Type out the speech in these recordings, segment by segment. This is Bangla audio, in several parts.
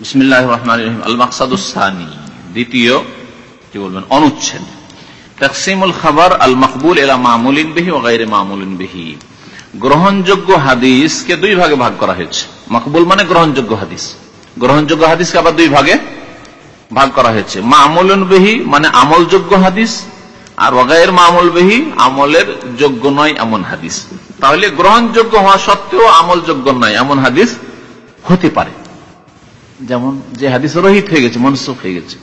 বিসমিল্লাহ রহমান রহিম। আল মাকসাদুসানি দ্বিতীয় কি বলবেন অনুচ্ছেদ। তকসিমুল খাবার আল মকবুল এলা মামুলিন বেহি ও গাইরে মামুলিন বেহি। গ্রহণযোগ্য হাদিসকে দুই ভাগে ভাগ করা হয়েছে। মকবুল মানে গ্রহণযোগ্য হাদিস। গ্রহণযোগ্য হাদিসকে আবার দুই ভাগে ভাগ করা হয়েছে। মামুলুন বেহি মানে আমলযোগ্য হাদিস আর ওগায়ের মামুল বেহি আমলের যোগ্য নয় এমন হাদিস। তাহলে গ্রহণযোগ্য হওয়া সত্ত্বেও আমলযোগ্য নয় এমন হাদিস হতে পারে। যেমন যে হাদিস রহিত হয়ে গেছে, মনসুখ হয়ে গেছে।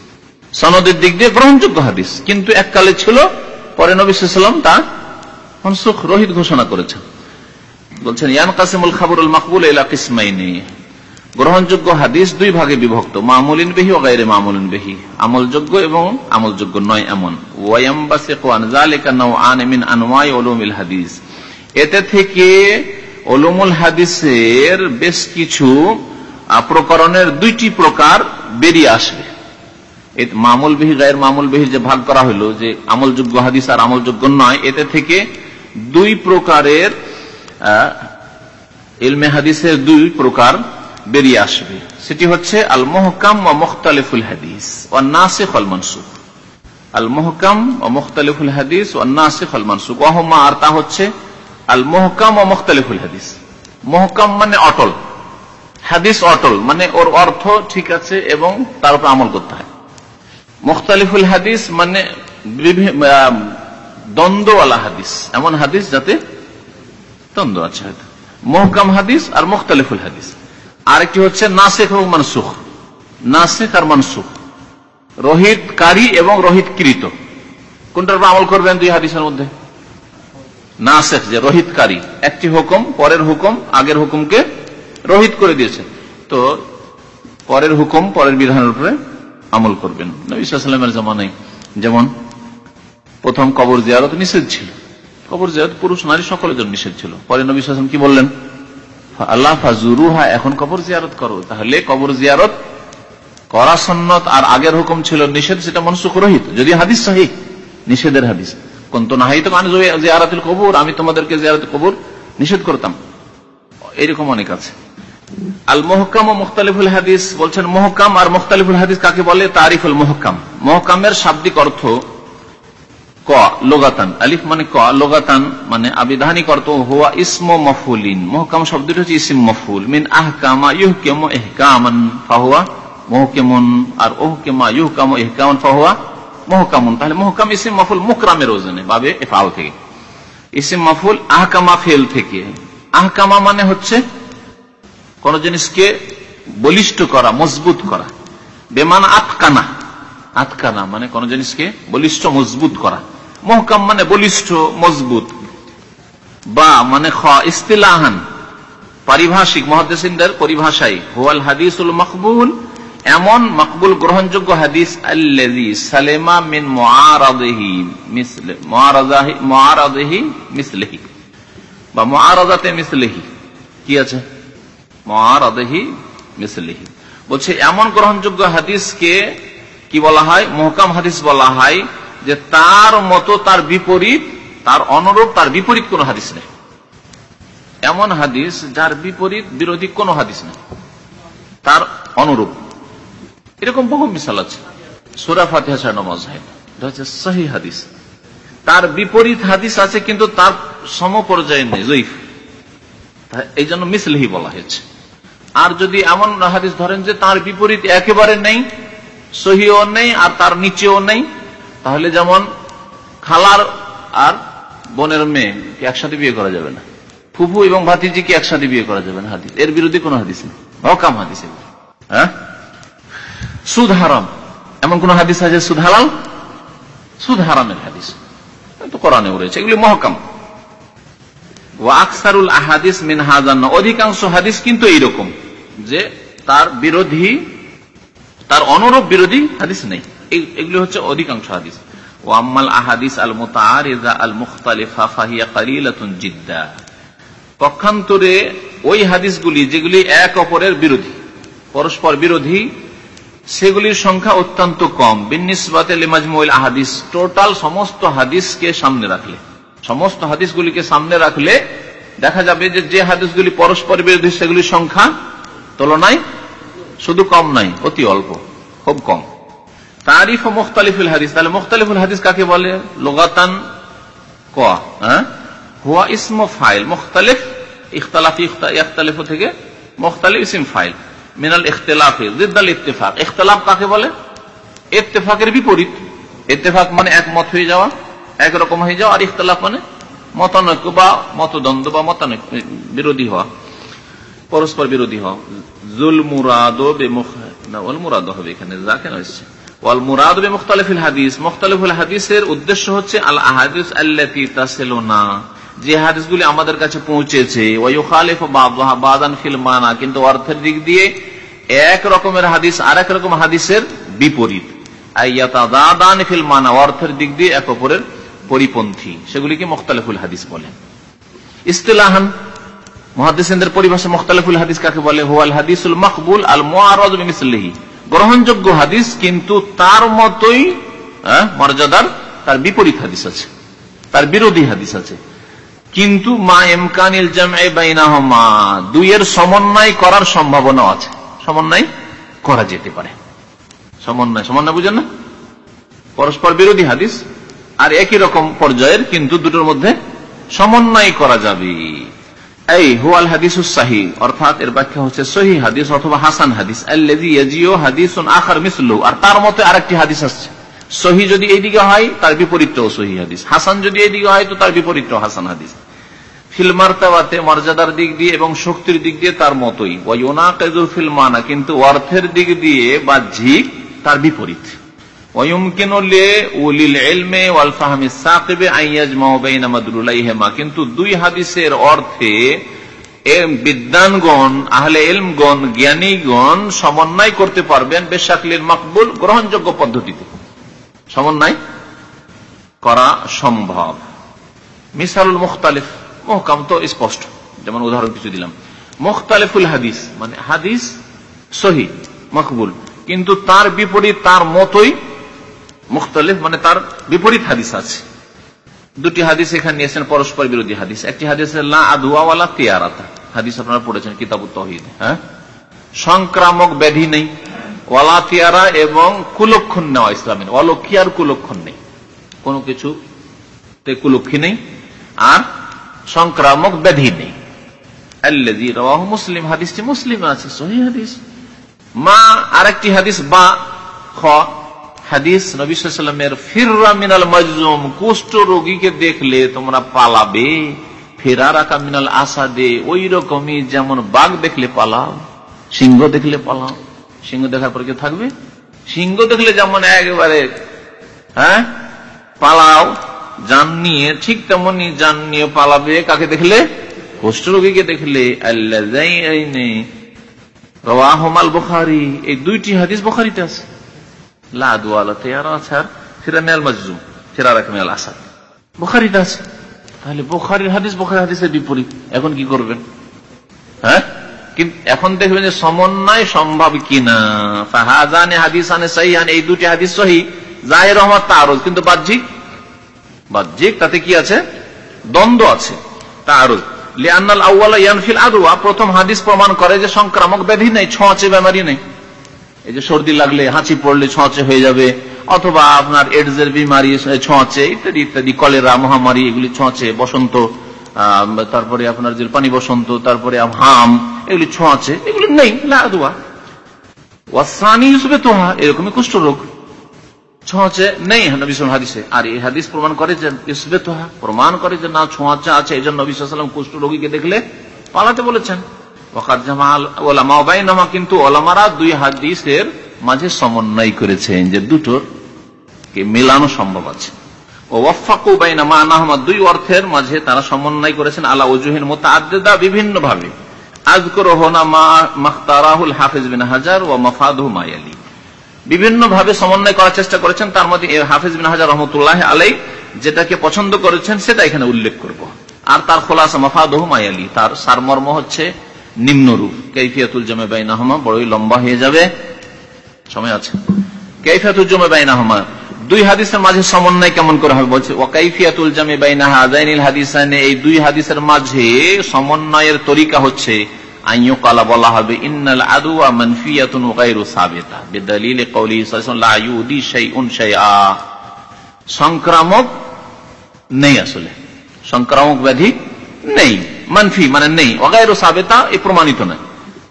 সনদের দিক দিয়ে গ্রহণযোগ্য হাদিস। কিন্তু এককালে ছিল, পরে নবিসাম তা মনসুখ রহিত ঘোষণা করেছেন। বলছেন, ইয়ান কাসিমুল খাবরুল মাকবুল এলা কিসমাইনি। গ্রহণযোগ্য হাদিস দুই ভাগে বিভক্ত, মামুলিন বেহি ও গাইরে মামুলিন বেহি। আমলযোগ্য এবং আমলযোগ্য নয় এমন। হাদিস। এতে থেকে ওলুমুল হাদিসের বেশ কিছু প্রকরণের দুইটি প্রকার বেরিয়ে আসবে। মামুল বিহি গায়ের মামুল বিহি যে ভাগ করা হলো যে আমলযোগ্য হাদিস আর আমলযোগ্য নয়, এতে থেকে দুই প্রকারের ইলমে হাদিসের দুই প্রকার বেরিয়ে আসবে। সেটি হচ্ছে আল মোহকাম ও মুখতালিফুল হাদিস ও নাসিক আল মনসুখ। আল মোহকাম ও মুখতালিফুল হাদিস ও নাসিক আল মনসুখ। ওহমা আর তা হচ্ছে আল মোহকাম ও মুখতালিফুল হাদিস। মোহকাম মানে অটল। হাদিস অটল মানে ওর অর্থ ঠিক আছে এবং তার উপর আমল করতে হয়। মুখতালিফুল হাদিস মানে দ্বন্দ্বওয়ালা হাদিস। এমন হাদিস যাতে দ্বন্দ্ব আছে হয়তো। মহকাম হাদিস আর মুখতালিফুল হাদিস। আরেকটি হচ্ছে নাসেক এবং মানসুখ। নাসেক আর মানসুখ। রোহিত কারি এবং রোহিত কৃত কোনটার উপর আমল করবেন দুই হাদিসের মধ্যে? নাসেক যে রোহিত কারি একটি হুকুম, পরের হুকুম, আগের হুকুমকে রোহিত করে দিয়েছে। তো পরের হুকুম, পরের বিধানের উপরে আমল করবেন। নবীলামের জামানায় যেমন প্রথম কবর জিয়ারত নিষেধ ছিল। কবর জিয়ারত পুরুষ নারী সকলের জন্য নিষেধ ছিল। পরে নবী সালাম কি বললেন? আল্লাহ ফাজুরুহা, এখন কবর জিয়ারত করো। তাহলে কবর জিয়ারত করা সন্ন্যত আর আগের হুকুম ছিল নিষেধ, সেটা মনসুখ রহিত যদি হাদিস সহি নিষেধের হাদিস। কোন তো নাহাই তো মানে জিয়ারাতুল কবর, আমি তোমাদেরকে জিয়ারত কবর নিষেধ করতাম। এরকম অনেক আছে। আল মহকাম ও মুখতালিফুল হাদিস বলছেন মহকাম আর মুখতালিফুল হাদিস কাকে বলে? তারিফুল মহকাম। মহকামের শাব্দিক অর্থ ক, লোগাতান। আলিফ মানে ক, লোগাতান মানে আবিধানিক অর্থ হুয়া ইসম মফুলিন। মহকাম শব্দটি হচ্ছে ইসিম মফুল। মিন আহকামা ইহকেম এহকামান ফাহুয়া মহকেমন আর ওহকেমা ইহকাম এহকামান ফাহুয়া মহকামন। তাহলে মহকাম, ইসিম মফুল মুকরামের ওজনে বাবে এফাল থেকে। ইসিম মফুল আহকামা ফেল থেকে। আহকামা মানে হচ্ছে কোন জিনিসকে বলিষ্ঠ করা, মজবুত করা। বেমান আতকানা। আতকানা মানে কোন জিনিসকে বলিষ্ঠ, মজবুত করা। মহকাম মানে বলিষ্ঠ, মজবুত। বা মানে খ, ইস্তিলাহান। পারিভাষিক মহাদেসিনদের পরিভাষায়, হুয়াল হাদিসুল মকবুল। এমন মকবুল গ্রহণযোগ্য হাদিস আল্লাজি সালেমা মিন মুআরাদিহি মিসলে মুআরাদিহি মিসলিহি। বা মুআরাদাতে মিসলিহি। কি আছে? মিসলিহি। বলছে, এমন গ্রহণযোগ্য হাদিসকে কি বলা হয়? মহকাম হাদিস বলা হয় যে তার মতো তার বিপরীত, তার অনুরূপ, তার বিপরীত কোন হাদিস নেই। এমন হাদিস যার বিপরীত, বিরোধী কোন হাদিস নেই। তার অনুরূপ। এরকম বহু মিশাল আছে। সুরা ফাতিহা হাদিস। তার বিপরীত হাদিস আছে, কিন্তু তার সম পর্যায়ে নেই, জয়ীফ। এই জন্য মিসলিহি বলা হয়েছে। আর যদি এমন হাদিস ধরেন যে তার বিপরীত একেবারে নেই, সহিও নেই আর তার নিচেও নেই, তাহলে যেমন খালার আর বোনের মেয়ে একসাথে বিয়ে করা যাবে না? ফুফু এবং ভাতিজিকে একসাথে বিয়ে করা যাবে না হাদিস? এর বিরুদ্ধে কোন হাদিস নেই। অকাম হাদিস হ্যাঁ? সুদ হারাম। এমন কোন হাদিস আছে সুদ হালাল? সুদ হারামের হাদিস। মহকাম। আকসারুল আহাদিস মিন হাজান্ন অধিকাংশ হাদিস কিন্তু এইরকম। যে তার বিরোধী, তার অনুরূপ বিরোধী হাদিস নেই। এগুলি হচ্ছে অধিকাংশ হাদিস। ওয়াম্মাল আহাদিস আল জিদ্দা। পক্ষান্তরে ওই হাদিসগুলি যেগুলি এক অপরের বিরোধী, পরস্পর বিরোধী, সেগুলির সংখ্যা অত্যন্ত কম। আহাদিস টোটাল সমস্ত হাদিসকে সামনে রাখলে, সমস্ত হাদিসগুলিকে সামনে রাখলে দেখা যাবে যে যে হাদিসগুলি পরস্পর বিরোধী, সেগুলির সংখ্যা তুলনায় শুধু কম নাই, অতি অল্প, খুব কম। তারিফ ও মুখতালিফুল হাদিস। তাহলে মুখতালিফুল হাদিস কাকে বলে? লোগাতান ক হ্যাঁ? হুয়া ইসম ফাইল, মুখতালিফ, ইখতালিফ থেকে মুখতালিফ ইসম ফাইল। মিনাল ইখতলাফে, জিদ্দাল ইত্তেফাক। ইখতলাফ কাকে বলে? ইত্তেফাকের বিপরীত। ইত্তেফাক মানে একমত হয়ে যাওয়া, একরকম হয়ে যাওয়া, আর ইখতলাফ মানে মতানৈক্য বা মতদ্বন্দ্ব বা মতানৈক্য, বিরোধী হওয়া। পরস্পর বিরোধী হওয়া জুল মুরাদ হবে এখানে, যা কেন এসছে? ওয়াল মুরাদ বে মুখতালিফুল হাদিস। মুখতালিফুল হাদিসের উদ্দেশ্য হচ্ছে আল আহাদিস আল্লাতি যে আমাদের কাছে পৌঁছেছে বাদান ফিল মানা, কিন্তু অর্থের দিক দিয়ে এক রকমের হাদিস আর এক রকম হাদিসের বিপরীত। আইয়াতাদান ফিল মানা, অর্থের দিক দিয়ে এক অপরের পরিপন্থী। সেগুলিকে মুখতালিফুল হাদিস বলে। ইস্তেলাহান মহাদিসের পরিভাষা মুখতালিফুল হাদিস কাকে বলে? হুয়াল হাদিসুল মকবুল আল মোয়ারজ মিসলিহি গ্রহণযোগ্য হাদিস কিন্তু তার মতোই মর্যাদার তার বিপরীত হাদিস আছে। তার বিরোধী হাদিস আছে। কিন্তু মা এমকানিল জামাইনাহমা দুইয়ের সমন্বয় করার সম্ভাবনা আছে। সমন্বয় করা যেতে পারে। সমন্বয় সমন্বয় বুঝেন না? পরস্পর বিরোধী হাদিস, আর একই রকম পর্যায়ের কিন্তু দুটোর মধ্যে সমন্বয় করা যাবে। এই হুয়াল হাদিস সাহি অর্থাৎ এর ব্যাখ্যা হচ্ছে সহি হাদিস অথবা হাসান হাদিস। হাদিস আখার মিসলু আর তার মতে আরেকটি হাদিস আসছে। সহি যদি এইদিকে হয়, তার বিপরীতটাও সহি হাদিস। হাসান যদি এইদিকে হয়, তো তার বিপরীতটাও হাসান হাদিস। ফিল্মার্তাবাতে মর্যাদার দিক দিয়ে এবং শক্তির দিক দিয়ে তার মতোই। ওয়াইনা কেজুর ফিল্মানা কিন্তু অর্থের দিক দিয়ে বাহ্যিক তার বিপরীত। কিন্তু দুই হাদিসের অর্থে বিদ্যানগণ আহলে এলমগণ জ্ঞানীগণ সমন্বয় করতে পারবেন বেশাকলির মকবুল গ্রহণযোগ্য পদ্ধতিতে। সমন্বয় করা সম্ভব। মিসালুল মুখতালিফ, মহকাম তো স্পষ্ট। যেমন উদাহরণ কিছু দিলাম। মুখতালিফুল হাদিস মানে হাদিস সহি, মকবুল। কিন্তু তার বিপরীত, তার মতোই মুখতালিফ মানে তার বিপরীত হাদিস আছে। দুটি হাদিস এখানে নিয়েছেন, পরস্পর বিরোধী হাদিস। একটি হাদিস আদুয়াওয়ালা তিয়ারাতা। হাদিস আপনারা পড়েছেন, কিতাব তহিদ। হ্যাঁ? সংক্রামক ব্যাধি নেই। ওয়ালা তিয়ারা এবং কুলক্ষণ নেওয়া ইসলামের অলক্ষী আর কুলক্ষণ নেই। কোনো কিছু কুলক্ষী নেই আর সংক্রামক ব্যাধি নেই। মুসলিম। হাদিসটি মুসলিম আছে সহি হাদিস। মা আরেকটি হাদিস, বা খ। হাদিস নবীলামের ফিররা মিনাল মজলুম, কুষ্ঠ রোগীকে দেখলে তোমরা পালাবে। ফেরার আকা মিনাল আসাদে ওই রকমই যেমন বাঘ দেখলে পালাও, সিংহ দেখলে পালাও। সিংহ দেখার পর কেউ থাকবে? সিংহ দেখলে যেমন একেবারে হ্যাঁ? পালাও, যান নিয়ে, ঠিক তেমনি যান নিয়ে পালাবে। কাকে দেখলে? কুষ্ঠরোগীকে দেখলে। আল্লাহ বুখারি। এই দুইটি হাদিস বুখারিতে আছে। বিপরীত. এখন কি করবেন? হ্যাঁ? এখন দেখবেন যে সমন্বয় সম্ভব কিনা। ফাহাজানে হাদিসানে সাইহান এই দুটি হাদিস সহি। জাহের রহমত তারজ কিন্তু বাহ্যিক? বাহ্যিক তাতে কি আছে? দ্বন্দ্ব আছে। তারজ লিয়ান্নাল আউ্বাল ইয়ানফিল আদুয়া প্রথম হাদিস প্রমাণ করে যে সংক্রামক ব্যাধি নেই ছোঁয়াচে বেমারি নেই। এই যে সর্দি লাগলে হাঁচি পড়লে ছোঁয়াচে হয়ে যাবে, অথবা আপনার এডস এর বিমারি ছোঁয়াচে, ইত্যাদি ইত্যাদি, কলেরা, মহামারী, এগুলি ছোঁয়াচে, বসন্ত তারপরে আপনার যে পানি বসন্ত, তারপরে হাম, এগুলি ছোঁয়াচে, এগুলি নেই ওয়াসানি হিসেবে এরকমই কুষ্ঠ রোগ ছোঁয়াচে নেই নবিসাম হাদিসে। আর এই হাদিস প্রমাণ করে যে ইসবে তোহা প্রমাণ করে যে না, ছোঁয়াচে আছে এই জন্য নবিসাম কুষ্ঠ রোগীকে দেখলে পালাতে বলেছেন। কিন্তু ওলামারা দুই হাদিসের মাঝে সমন্বয় করেছেন যে দুটোর সম্ভব আছে। দুই অর্থের মাঝে তারা সমন্বয় করেছেন, আলা ওজুহিন বিভিন্ন ভাবে বিন হাজার বিভিন্ন ভাবে সমন্বয় করার চেষ্টা করেছেন, তার মধ্যে হাফিজ বিন হাজার রহমতুল্লাহ আলাই যেটাকে পছন্দ করেছেন, সেটা এখানে উল্লেখ করব। আর তার খোলাসা মফাদহ মায়ালি তার সারমর্ম হচ্ছে নিম্নরূপ কৈফিয়াতুল জমে বাইনাহমা, বড়ই লম্বা হয়ে যাবে। সময় আছে। কৈফিয়াতুল জমে বাইনাহমা, দুই হাদিসের মাঝে সমন্বয় কেমন করে হবে? বলছে ও ওয়াকাইফিয়াতুল জামে বাইনা হাজাইনিল হাদিসানে এই দুই হাদিসের মাঝে সমন্বয়ের তরিকা হচ্ছে আইয়ু কালা বলা হবে ইন্নাল আদুয়া মানফিয়াতুন গায়রু সাবিতা বিদলিল কওলি সাল্লাল্লাহু লা ইউদি শাইউন শাইআ সংক্রামক নেই আসলে। সংক্রামক ব্যাধি নেই। মানফি মানে নেই। অগায়রো সাবেতা, এ প্রমাণিত নয়।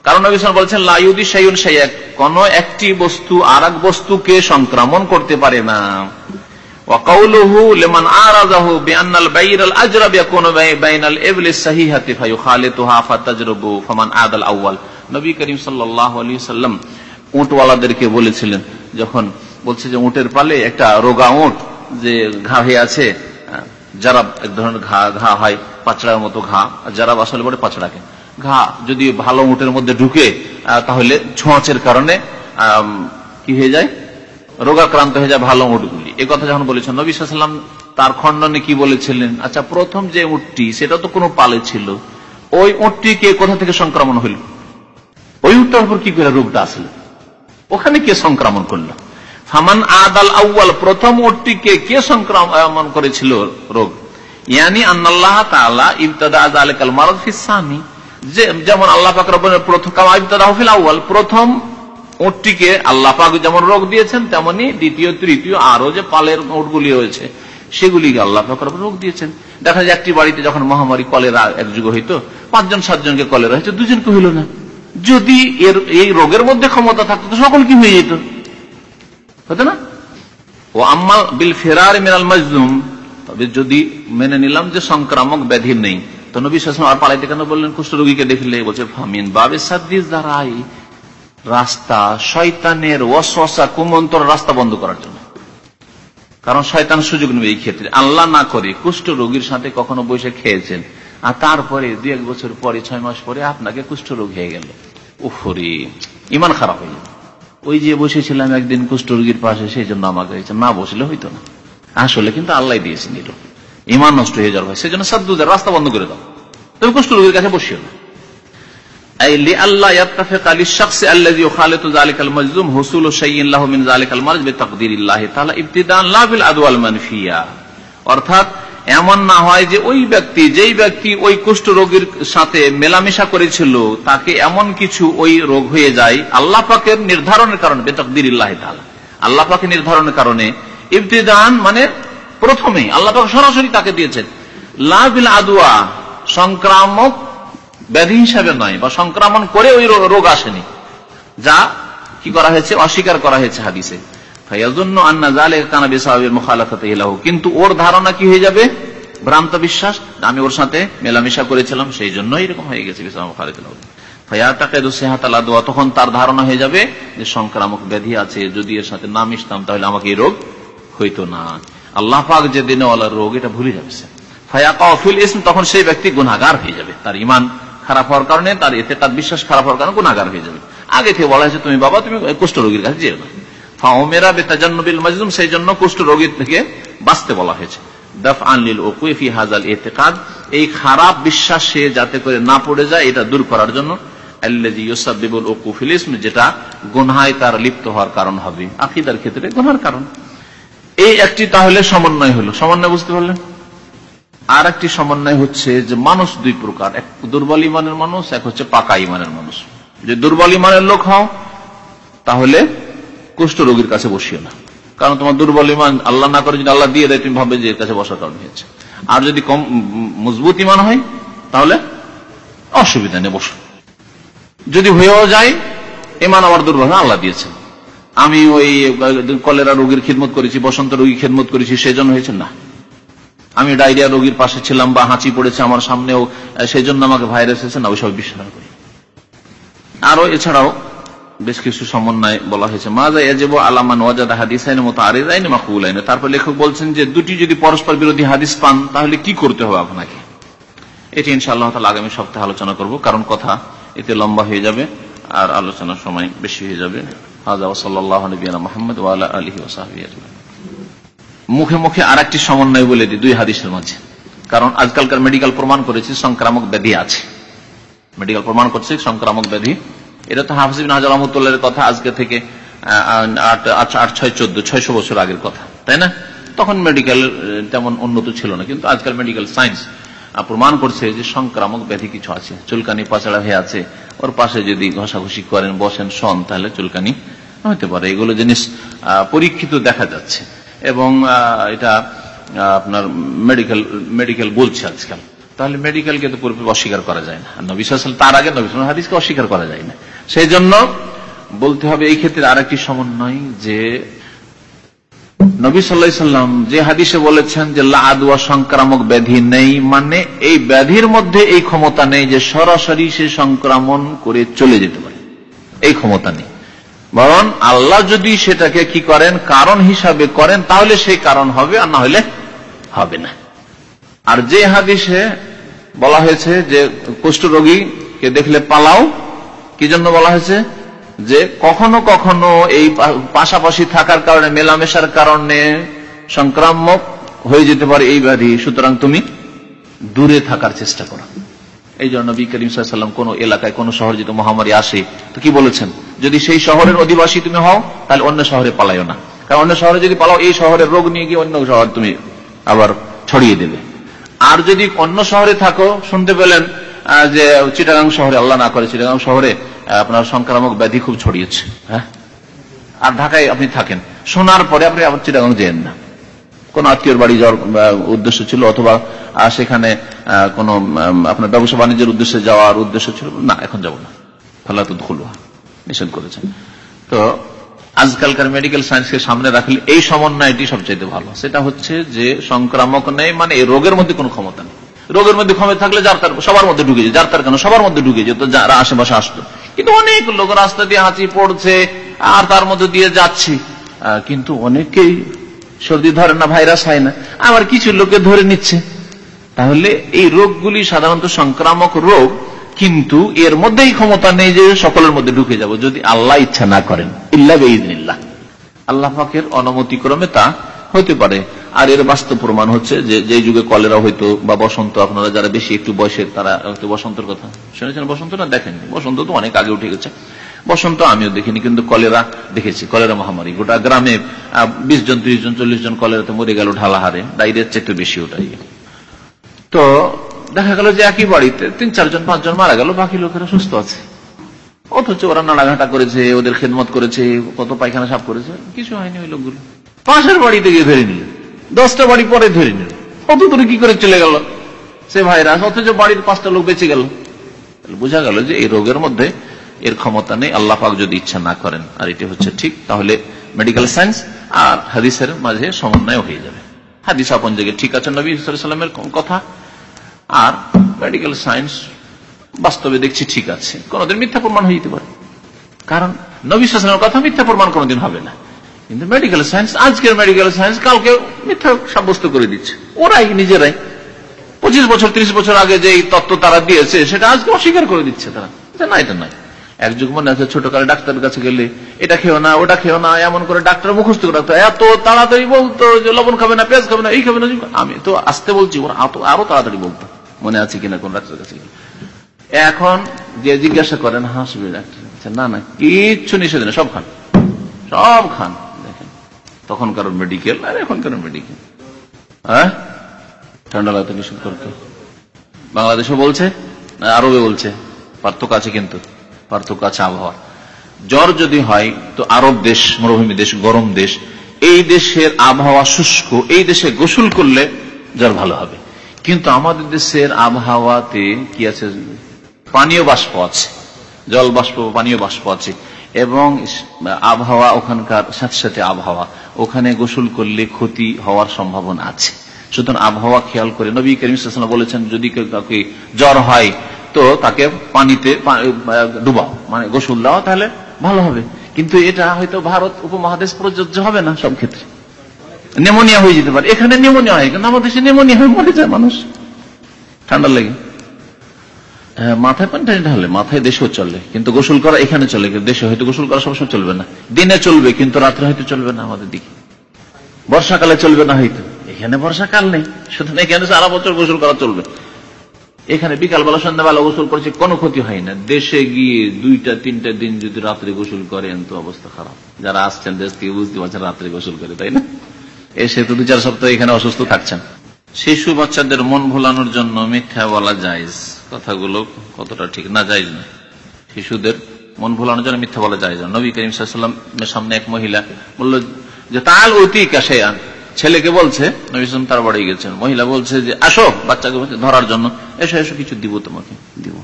কারণ বলছেন লাইউদি সাইন সাইয়া কোন একটি বস্তু আর বস্তুকে সংক্রমণ করতে পারে না। বলেছিলেন, যখন বলছে যে উঁটের পালে একটা রোগা উঁট যে ঘাভে আছে যারা এক ধরনের ঘা ঘা হয়, পাচড়ার মতো ঘা যারা আসলে বলে পাচড়াকে। ঘা যদি ভালো উটের মধ্যে ঢুকে তাহলে ছোঁয়াচের কারণে কি হয়ে যায়? রোগাক্রান্ত হয়ে যায় ভালো উটগুলি। এ কথা যখন বলেছেন, নবী সাল্লাম তার খণ্ডনে কি বলেছিলেন? আচ্ছা প্রথম যে উটটি, সেটা তো কোনো পালে ছিল। ওই উটটিকে কোথা থেকে সংক্রমণ হইল? ওই উটটার উপর কি করে রোগটা আসলো? ওখানে কে সংক্রমণ করল? ফামান আদাল আউ্বাল প্রথম উটটিকে কে সংক্রমণ করেছিল রোগ? ইয়ানি আন্নাল্লাহ তাআলা ইবতাদা যালিকাল মারাদ ফিস যেমন আল্লাহ পাক রব্বুল প্রথম কামা প্রথম উটটিকে আল্লাহ পাক যেমন রোগ দিয়েছেন, তেমনি দ্বিতীয়, তৃতীয় আরও যে পালের উটগুলি রয়েছে, সেগুলিকে আল্লাহ পাক রোগ দিয়েছেন। দেখা যায় একটি বাড়িতে যখন মহামারী কলেরা এক যুগ হইতো, পাঁচজন, সাতজনকে কলেরা হয়েছে দুজনকে হইল না। যদি এর, এই রোগের মধ্যে ক্ষমতা থাকতো সকল কি হয়ে যেত। হতো না? ও আম্মাল বিল ফেরার মিনাল মজলুম। তবে যদি মেনে নিলাম যে সংক্রামক ব্যাধি নেই, তো নবী শাসন আর পালাইতে কেন বললেন? কুষ্ঠ রোগীকে দেখলে বলছে, ফামিন বাবে সাদ্দিস দ্বারাই রাস্তা শয়তানের ওয়াসওয়াসা কুমন্তর রাস্তা বন্ধ করার জন্য। কারণ শয়তান সুযোগ নেবে এই ক্ষেত্রে। আল্লাহ না করে কুষ্ঠ রোগীর সাথে কখনো বসে খেয়েছেন। আর তারপরে দু এক বছর পরে, ছয় মাস পরে আপনাকে কুষ্ঠ রোগ হয়ে গেল। উফরে ইমান খারাপ হয়ে গেল ওই যে বসেছিলাম একদিন কুষ্ঠরোগীর পাশে, সেই জন্য আমাকে না বসলে হইতো না। আসলে কিন্তু আল্লাহ দিয়েছে নিল। ইমান নষ্ট হয়ে যাওয়া ভাই সেই জন্য সাদ্দুদের রাস্তা বন্ধ করে দাও। তুমি কুষ্ঠরোগীর কাছে বসিও না। অর্থাৎ এমন না হয় যে ওই ব্যক্তি, যেই ব্যক্তি ওই কুষ্ঠ রোগীর সাথে মেলামেশা করেছিল, তাকে এমন কিছু ওই রোগ হয়ে যায়, আল্লাহ পাকের নির্ধারণের কারণে বেতকদির আল্লাহ পাকের নির্ধারণের কারণে, ইবতিদান মানে প্রথমেই আল্লাহ পাক সরাসরি তাকে দিয়েছেন। লাভিল আদুয়া সংক্রামক ব্যাধি হিসাবে নয়, বা সংক্রমণ করে ওই রোগ আসেনি। যা কি করা হয়েছে? অস্বীকার করা হয়েছে হাদিসে। কিন্তু ওর ধারণা কি হয়ে যাবে? ভ্রান্ত বিশ্বাস। আমি ওর সাথে মেলামেশা করেছিলাম, সেই জন্য এরকম হয়ে গেছে তখন তার ধারণা হয়ে যাবে যে সংক্রামক ব্যাধি আছে, যদি এর সাথে না মিশতাম তাহলে আমাকে এই রোগ হইতো না। আল্লাহ পাক যে দিনে রোগ, এটা ভুলে যাবে তখন সেই ব্যক্তি গুনাগার হয়ে যাবে। তার ইমান খারাপ হওয়ার কারণে, তার এতে তার বিশ্বাস খারাপ হওয়ার কারণে গুণাগার হয়ে যাবে। আগে থেকে বলা হয়েছে, তুমি বাবা, তুমি কুষ্ঠ রোগীর কাছে যেও না। ফাওমেরা বেতাজান্নবিল মাজলুম, সেই জন্য কুষ্ঠ রোগীর থেকে বাঁচতে বলা হয়েছে। দফ আনলিল ওকুফি হাজাল এতেকাদ, এই খারাপ বিশ্বাস যাতে করে না পড়ে যায়, এটা দূর করার জন্য। যেটা গুনহায় তার লিপ্ত হওয়ার কারণ হবে। আকিদার ক্ষেত্রে গুনহার কারণ। এই একটি তাহলে সমন্বয় হলো। সমন্বয় বুঝতে পারলেন? আর একটি সমন্বয় হচ্ছে যে মানুষ দুই প্রকার। এক দুর্বল ইমানের মানুষ, এক হচ্ছে পাকা ইমানের মানুষ। যে দুর্বল ইমানের লোক হও, তাহলে কুষ্ঠ রোগীর কাছে বসিও না। কারণ তোমার দুর্বল ইমান আল্লাহ না করে যদি আল্লাহ দিয়ে দেয়, তুমি ভাবে যে এর কাছে বসার কারণ হয়েছে। আর যদি কম মজবুত ইমান হয়, তাহলে অসুবিধা নেই, বসো। যদি হয়েও যায়, ইমান আমার দুর্বল আল্লাহ দিয়েছেন। আমি ওই কলেরা রোগীর খিদমত করেছি, বসন্ত রোগী খেদমত করেছি সেই জন্য হয়েছে না। আমি ডায়রিয়া রোগীর পাশে ছিলাম বা হাঁচি পড়েছে আমার সামনেও সেই জন্য আমাকে ভাইরাস এসেছে না, ওইসব বিশ্বাস করি। আরও এছাড়াও বেশ কিছু সমন্বয় বলা হয়েছে। মাজা এজেব আলামান ওয়াজাদা হাদিস আইন মতো আরে যায়নি মাকুল আইনে তারপর লেখক বলছেন যে, দুটি যদি পরস্পর বিরোধী হাদিস পান, তাহলে কি করতে হবে আপনাকে? এটি ইনশাআল্লাহ তালা আগামী সপ্তাহে আলোচনা করব, কারণ কথা এতে লম্বা হয়ে যাবে আর আলোচনার সময় বেশি হয়ে যাবে। হাজা ওয়ালা মুখে মুখে আর একটি সমন্বয় বলে দিই, দুই হাদিসের মাঝে। কারণ আজকালকার মেডিকেল প্রমাণ করেছে, সংক্রামক ব্যাধি আছে। মেডিকেল প্রমাণ করছে, সংক্রামক ব্যাধি এটা তো হাফিজ বিন হাজার রহমতুল্লাহের কথা আজকে থেকে আট ছয়, চোদ্দ, ছয়শো বছর আগের কথা, তাই না? তখন মেডিকেল তেমন উন্নত ছিল না, কিন্তু আজকাল মেডিকেল সায়েন্স প্রমাণ করছে যে সংক্রামক ব্যাধি কিছু আছে। চুলকানি পাচাড়া হয়ে আছে, ওর পাশে যদি ঘষাঘষি করেন, বসেন, শন, তাহলে চুলকানি হতে পারে। এগুলো জিনিস পরীক্ষিত দেখা যাচ্ছে। এবং এটা আপনার মেডিকেল মেডিকেল বলছে আজকাল। তাহলে মেডিকেলকে তো পুরোপুরি অস্বীকার করা যায় না। নবী সাল তার আগে নবী হাদিসকে অস্বীকার করা যায় না। সেই জন্য বলতে হবে এই ক্ষেত্রে আর একটি সমন্বয় যে নবী সাল্লা সাল্লাম যে হাদিসে বলেছেন যে লাদুয়া সংক্রামক ব্যাধি নেই মানে এই ব্যাধির মধ্যে এই ক্ষমতা নেই যে সরাসরি সে সংক্রমণ করে চলে যেতে পারে। এই ক্ষমতা নেই। বরং আল্লাহ যদি সেটাকে কি করেন, কারণ হিসাবে করেন, তাহলে সেই কারণ হবে আর না হলে হবে না। আর যে হাদিসে বলা হয়েছে যে কুষ্ঠরোগীকে দেখলে পালাও, কি জন্য বলা হয়েছে? যে কখনো কখনো এই পাশাপাশি থাকার কারণে, মেলামেশার কারণে সংক্রামক হয়ে যেতে পারে এই ব্যাধি। সুতরাং তুমি দূরে থাকার চেষ্টা করো। এই জন্য নবী করিম সাল্লাম কোন এলাকায়, কোন শহর যদি মহামারী আসে, তো কি বলেছেন? যদি সেই শহরের অধিবাসী তুমি হও, তাহলে অন্য শহরে পালাইও না। কারণ অন্য শহরে যদি পালাও, এই শহরের রোগ নিয়ে গিয়ে অন্য শহর তুমি আবার ছড়িয়ে দেবে। আর যদি অন্য শহরে থাকো, শুনতে পেলেন যে চিটাগাং শহরে, আল্লাহ না করে চিটাগাং শহরে আপনার সংক্রামক ব্যাধি খুব ছড়িয়েছে হ্যাঁ? আর ঢাকায় আপনি থাকেন, শোনার পরে আপনি আবার চিটাগাং যেন না। কোন আত্মীয় বাড়ি যাওয়ার উদ্দেশ্য ছিল, অথবা সেখানে কোন আপনার ব্যবসা বাণিজ্যের উদ্দেশ্যে যাওয়ার উদ্দেশ্য ছিল, না, এখন যাব না। ফালাতুদ খুলুয়া নিষেধ করেছেন। তো আজকালকার মেডিকেল সায়েন্সকে সামনে রাখলে এই সমন্বয়টি সবচাইতে ভালো। সেটা হচ্ছে যে সংক্রামক নেই মানে এই রোগের মধ্যে কোনো ক্ষমতা নেই। রোগের মধ্যে ক্ষমতা থাকলে যার তার সবার মধ্যে ঢুকে যায়, যার তার কেন? সবার মধ্যে ঢুকে যেত যারা আশেপাশে আসতো কিন্তু অনেক লোক রাস্তা দিয়ে হাঁচি পড়ছে, আর তার মধ্যে দিয়ে যাচ্ছি। কিন্তু অনেকেই সর্দি ধরে না, ভাইরাস হয় না, আবার কিছু লোকে ধরে নিচ্ছে। তাহলে এই রোগগুলি সাধারণত সংক্রামক রোগ কিন্তু এর মধ্যেই ক্ষমতা নেই যে সকলের মধ্যে ঢুকে যাব, যদি আল্লাহ ইচ্ছা না করেন। ইল্লা বেইদিনিল্লাহ আল্লাহ পাকের অনুমতিক্রমে তা হতে পারে। আর এর বাস্তব প্রমাণ হচ্ছে যে যে যুগে কলেরা হইতো বা বসন্ত, আপনারা যারা বেশি একটু বয়সের, তারা হয়তো বসন্তের কথা শুনেছেন। বসন্ত না, দেখেননি? বসন্ত তো অনেক আগে উঠে গেছে। বসন্ত আমিও দেখিনি, কিন্তু কলেরা দেখেছি, কলেরা মহামারী। গোটা গ্রামে বিশ জন, ত্রিশ জন, চল্লিশ জন কলেরাতে মরে গেল ঢালাহারে। ডাইরিয়ার চেয়ে একটু বেশি ওটাই তো দেখা গেল যে একই বাড়িতে তিন, চারজন, পাঁচজন মারা গেল, বাকি লোকেরা সুস্থ আছে। অথচ ওরা নাড়াঘাটা করেছে, ওদের খেদমত করেছে, কত পায়খানা সাফ করেছে, কিছু হয়নি ওই লোকগুলো। পাশের বাড়িতে গিয়ে ধরে নিল। দশটা বাড়ি পরে ধরে নিল। কত দূরে কি করে চলে গেল? সে ভাইরাস, অথচ বাড়ির পাঁচটা লোক বেঁচে গেল। বোঝা গেল যে এই রোগের মধ্যে এর ক্ষমতা নেই, আল্লাহ পাক যদি ইচ্ছা না করেন, আর এটি হচ্ছে ঠিক, তাহলে মেডিকেল সায়েন্স আর হাদিসের মাঝে সমন্বয় হয়ে যাবে। হাদিস আপন জায়গায় ঠিক আছে, নবী সাল্লামের কথা। আর মেডিকেল সায়েন্স বাস্তবে দেখছি ঠিক আছে। কোনদিন মিথ্যা প্রমাণ হয়ে যেতে পারে। কারণ নবী সালামের কথা মিথ্যা প্রমাণ কোনদিন হবে না। কিন্তু মেডিকেল সায়েন্স আজকের মেডিকেল সায়েন্স কালকে মিথ্যা সাব্যস্ত করে দিচ্ছে। ওরাই নিজেরাই। পঁচিশ বছর, ত্রিশ বছর আগে যে তত্ত্ব তারা দিয়েছে, সেটা আজকে অস্বীকার করে দিচ্ছে তারা। না, এটা নয়। এক যুগ মনে আছে, ছোটকালে ডাক্তারের কাছে গেলে, এটা খেও না, ওটা খেও না এমন করে ডাক্তার মুখস্থ করে রাখতো। এত তাড়াতাড়ি বলতো যে, লবণ খাবে না, পেঁয়াজ খাবে না, এই খাবে না আমি তো আসতে বলছি, ওরা আরও তাড়াতাড়ি বলতো। মনে আছে কিনা, কোন ডাক্তারের কাছে এখন যে জিজ্ঞাসা করেন, হাসবে ডাক্তার। না না, কিচ্ছু নিষেধ না সব খান। সব খান, দেখেন। তখনকার মেডিকেল আর এখনকার মেডিকেল হ্যাঁ? ঠান্ডা লাগতে নিষেধ করতে। বাংলাদেশও বলছে আরবে বলছে। পার্থক্য আছে কিন্তু, পার্থক্য আছে আবহাওয়া জ্বর যদি হয়, তো আরব দেশ, মরুভূমি দেশ, গরম দেশ, এই দেশের আবহাওয়া শুষ্ক, এই দেশে গোসল করলে জ্বর ভালো হবে। কিন্তু আমাদের দেশের আবহাওয়াতে কি আছে? পানীয় বাষ্প আছে, জল বাষ্প, পানীয় বাষ্প আছে, এবং আবহাওয়া ওখানকার সাথে সাথে আবহাওয়া। ওখানে গোসল করলে ক্ষতি হওয়ার সম্ভাবনা আছে। সুতরাং আবহাওয়া খেয়াল করে নবী করিম বলেছেন, যদি কাউকে জ্বর হয়, তো তাকে পানিতে ডুবাও। মানে গোসল দাও, তাহলে ভালো হবে। কিন্তু এটা হয়তো ভারত উপমহাদেশ প্রযোজ্য হবে না সব ক্ষেত্রে। নেমোনিয়া হয়ে যেতে পারে। এখানে নেমোনিয়া হয় কিন্তু আমাদের দেশে নেমোনিয়া হয়ে মরে যায় মানুষ। ঠান্ডা লেগে। হ্যাঁ, মাথায় পানি ঢালে মাথায় দেশেও চলে কিন্তু গোসল করা এখানে চলে দেশে হয়তো গোসল করা সবসময় চলবে না। দিনে চলবে কিন্তু রাত্রে হয়তো চলবে না আমাদের দিকে। বর্ষাকালে চলবে না হয়তো। এখানে বর্ষাকাল নেই সুতরাং এখানে সারা বছর গোসল করা চলবে। এখানে বিকালবেলা সন্ধ্যাবেলা গোসল করছে কোনো ক্ষতি হয় না। দেশে গিয়ে দুইটা তিনটা দিন যদি রাত্রে গোসল করেন তো অবস্থা খারাপ। যারা আসছেন দেশ থেকে বুঝতে পারছেন রাত্রে গোসল করে তাই না? এসে তো দু চার সপ্তাহ এখানে অসুস্থ থাকছেন। শিশু বাচ্চাদের মন ভোলানোর জন্য মিথ্যা বলা যায় কথাগুলো কতটা ঠিক না যায় না শিশুদের মন ভোলানোর জন্য মিথ্যা বলা যায় নবী করিম সামনে এক মহিলা বলল যে, তাল অতি কাশে আন? ছেলেকে বলছে, নবী সাল্লাম তার বাড়ি গেছেন। মহিলা বলছে যে, আসো বাচ্চাকে বলছে ধরার জন্য। এসো এসো, কিছু দিব তোমাকে। দিব।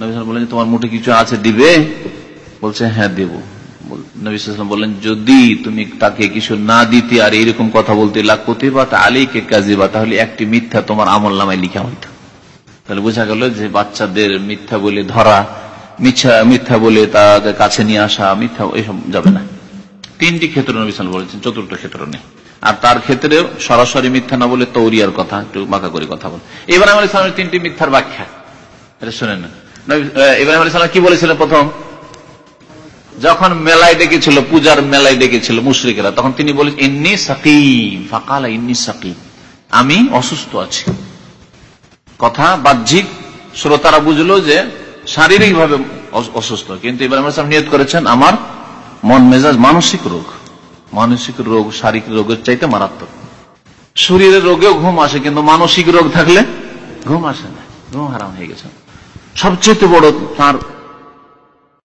নবী সাল্লাম বললেন তোমার মুঠে কিছু আছে দিবে? বলছে হ্যাঁ দেব। নবী সাল্লাম বললেন, যদি তুমি তাকে কিছু না দিতে আর কথা বলতে লাখপতি বা কাজী বা তাহলে একটি মিথ্যা তোমার আমল নামায় লিখা হইত। তাহলে বোঝা গেল যে বাচ্চাদের মিথ্যা বলে ধরা, মিথ্যা বলে তাদের কাছে নিয়ে আসা, মিথ্যা এসব যাবে না। তিনটি ক্ষেত্রে নবী সাল বলেছেন, চতুর্থ ক্ষেত্র নেই আর তার ক্ষেত্রে সরাসরি মিথ্যা না বলে তৌরিয়ার কথা, একটু বাঁকা করে কথা বলে। এবার আলী সালামের তিনটি মিথ্যার ব্যাখ্যা। শোনেন না। ইব্রাহিম আলী কি বলেছিলেন প্রথম? যখন মেলায় ডেকেছিল, পূজার মেলায় ডেকেছিল মুশরিকেরা, তখন তিনি বলেন, ইন্নি সাকিম। ফাকালা, ইন্নি সাকিম। আমি অসুস্থ আছি। কথা বাহ্যিক, শ্রোতারা বুঝলো যে শারীরিক ভাবে অসুস্থ। কিন্তু ইব্রাহিম নিয়ত করেছেন, আমার মন মেজাজ মানসিক রোগ। মানসিক রোগ, শারীরিক রোগের চাইতে মারাত্মক। শরীরের রোগেও ঘুম আসে, কিন্তু মানসিক রোগ থাকলে ঘুম আসে না, ঘুম হারাম হয়ে গেছে। সবচেয়ে বড় তার